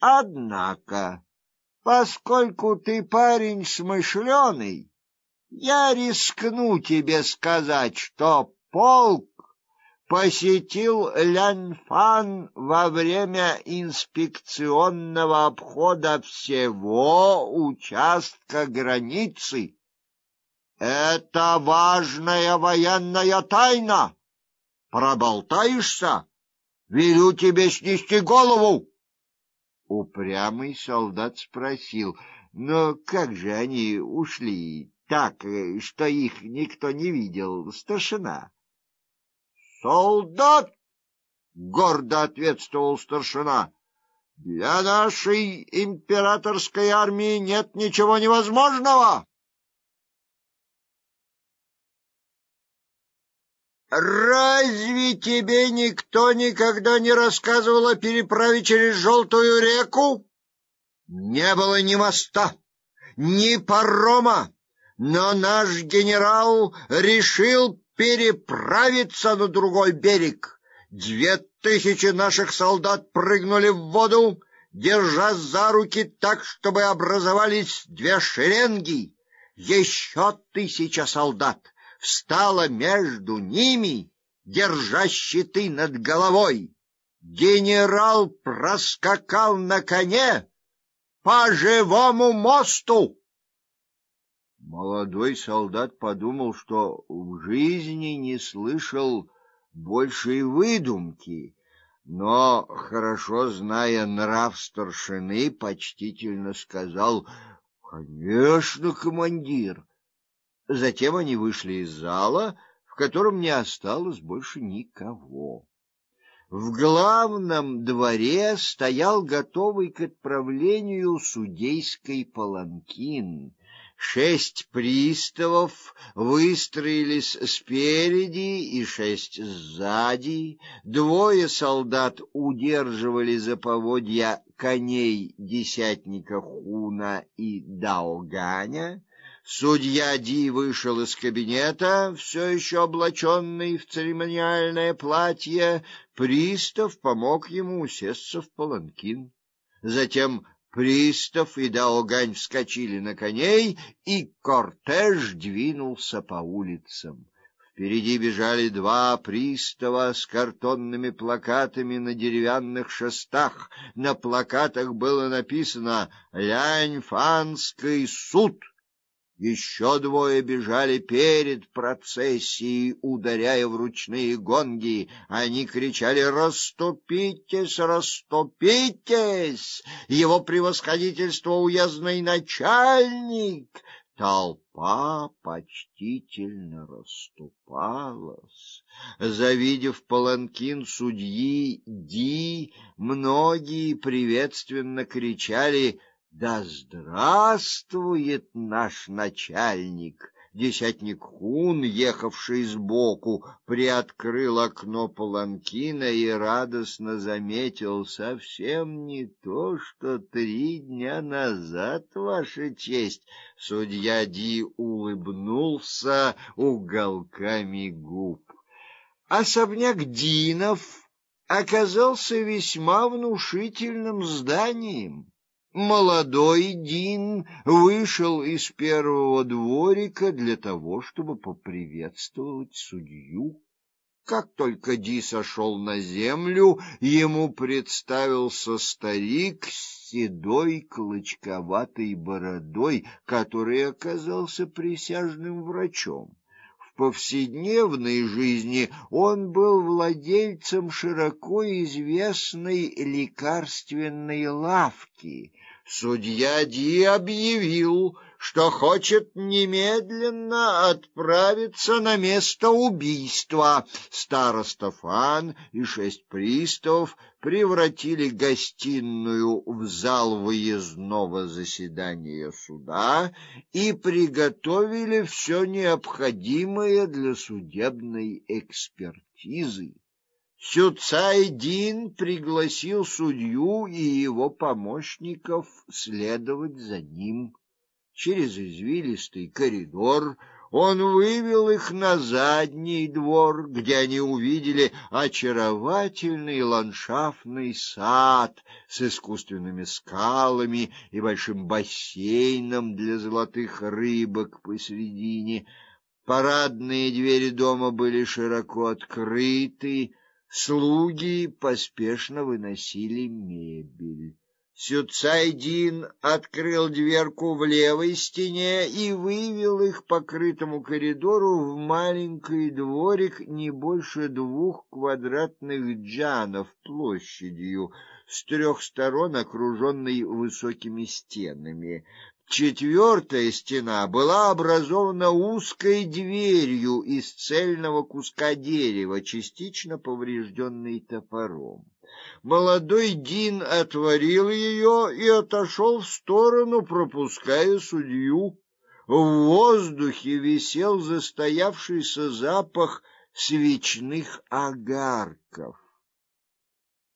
Однако, поскольку ты парень смышленый, я рискну тебе сказать, что полк посетил Ляньфан во время инспекционного обхода всего участка границы. Это важная военная тайна. Проболтаешься, велю тебе снести голову. Упрямый солдат спросил: "Но как же они ушли так, что их никто не видел, старшина?" "Солдат!" гордо ответствовал старшина. "Для нашей императорской армии нет ничего невозможного." Разве тебе никто никогда не рассказывал о переправе через Желтую реку? Не было ни моста, ни парома, но наш генерал решил переправиться на другой берег. Две тысячи наших солдат прыгнули в воду, держа за руки так, чтобы образовались две шеренги. Еще тысяча солдат встала между ними, держа щиты над головой. Генерал проскакал на коне по живому мосту. Молодой солдат подумал, что в жизни не слышал большей выдумки, но, хорошо зная нрав старшины, почтительно сказал: "Конечно, командир. Затем они вышли из зала, в котором не осталось больше никого. В главном дворе стоял готовый к отправлению судейский паланкин. Шесть приставов выстроились спереди и шесть сзади. Двое солдат удерживали за поводья коней десятника Хуна и Даоганя. Судья Ди вышел из кабинета, все еще облаченный в церемониальное платье. Пристав помог ему усесться в паланкин. Затем пристав и Даогань вскочили на коней, и кортеж двинулся по улицам. Впереди бежали два пристава с картонными плакатами на деревянных шестах. На плакатах было написано «Ляньфанский суд». Еще двое бежали перед процессией, ударяя в ручные гонги. Они кричали: "Расступитесь, расступитесь! Его превосходительство уездный начальник!" Толпа почтительно расступалась. Завидев паланкин судьи Ди, многие приветственно кричали: да здравствует наш начальник! Десятник Хун, ехавший сбоку, приоткрыл окно паланкина и радостно заметил: совсем не то, что три дня назад, ваша честь. Судья Ди улыбнулся уголками губ. Особняк Динов оказался весьма внушительным зданием. Молодой Дин вышел из первого дворика для того, чтобы поприветствовать судью. Как только Ди сошел на землю, ему представился старик с седой клочковатой бородой, который оказался присяжным врачом повседневной жизни он был владельцем широко известной лекарственной лавки. Судья Ди объявил, что хочет немедленно отправиться на место убийства. Староста Фан и шесть приставов превратили гостиную в зал выездного заседания суда и приготовили все необходимое для судебной экспертизы. Сюцайдин пригласил судью и его помощников следовать за ним через извилистый коридор Он вывел их на задний двор, где они увидели очаровательный ландшафтный сад с искусственными скалами и большим бассейном для золотых рыбок посредине. Парадные двери дома были широко открыты, слуги поспешно выносили мебель. Сюцайдин открыл дверку в левой стене и вывел их по крытому коридору в маленький дворик не больше двух квадратных джанов площадью, с трех сторон окруженный высокими стенами. Четвертая стена была образована узкой дверью из цельного куска дерева, частично поврежденной топором. Молодой Дин отворил ее и отошел в сторону, пропуская судью. В воздухе висел застоявшийся запах свечных огарков.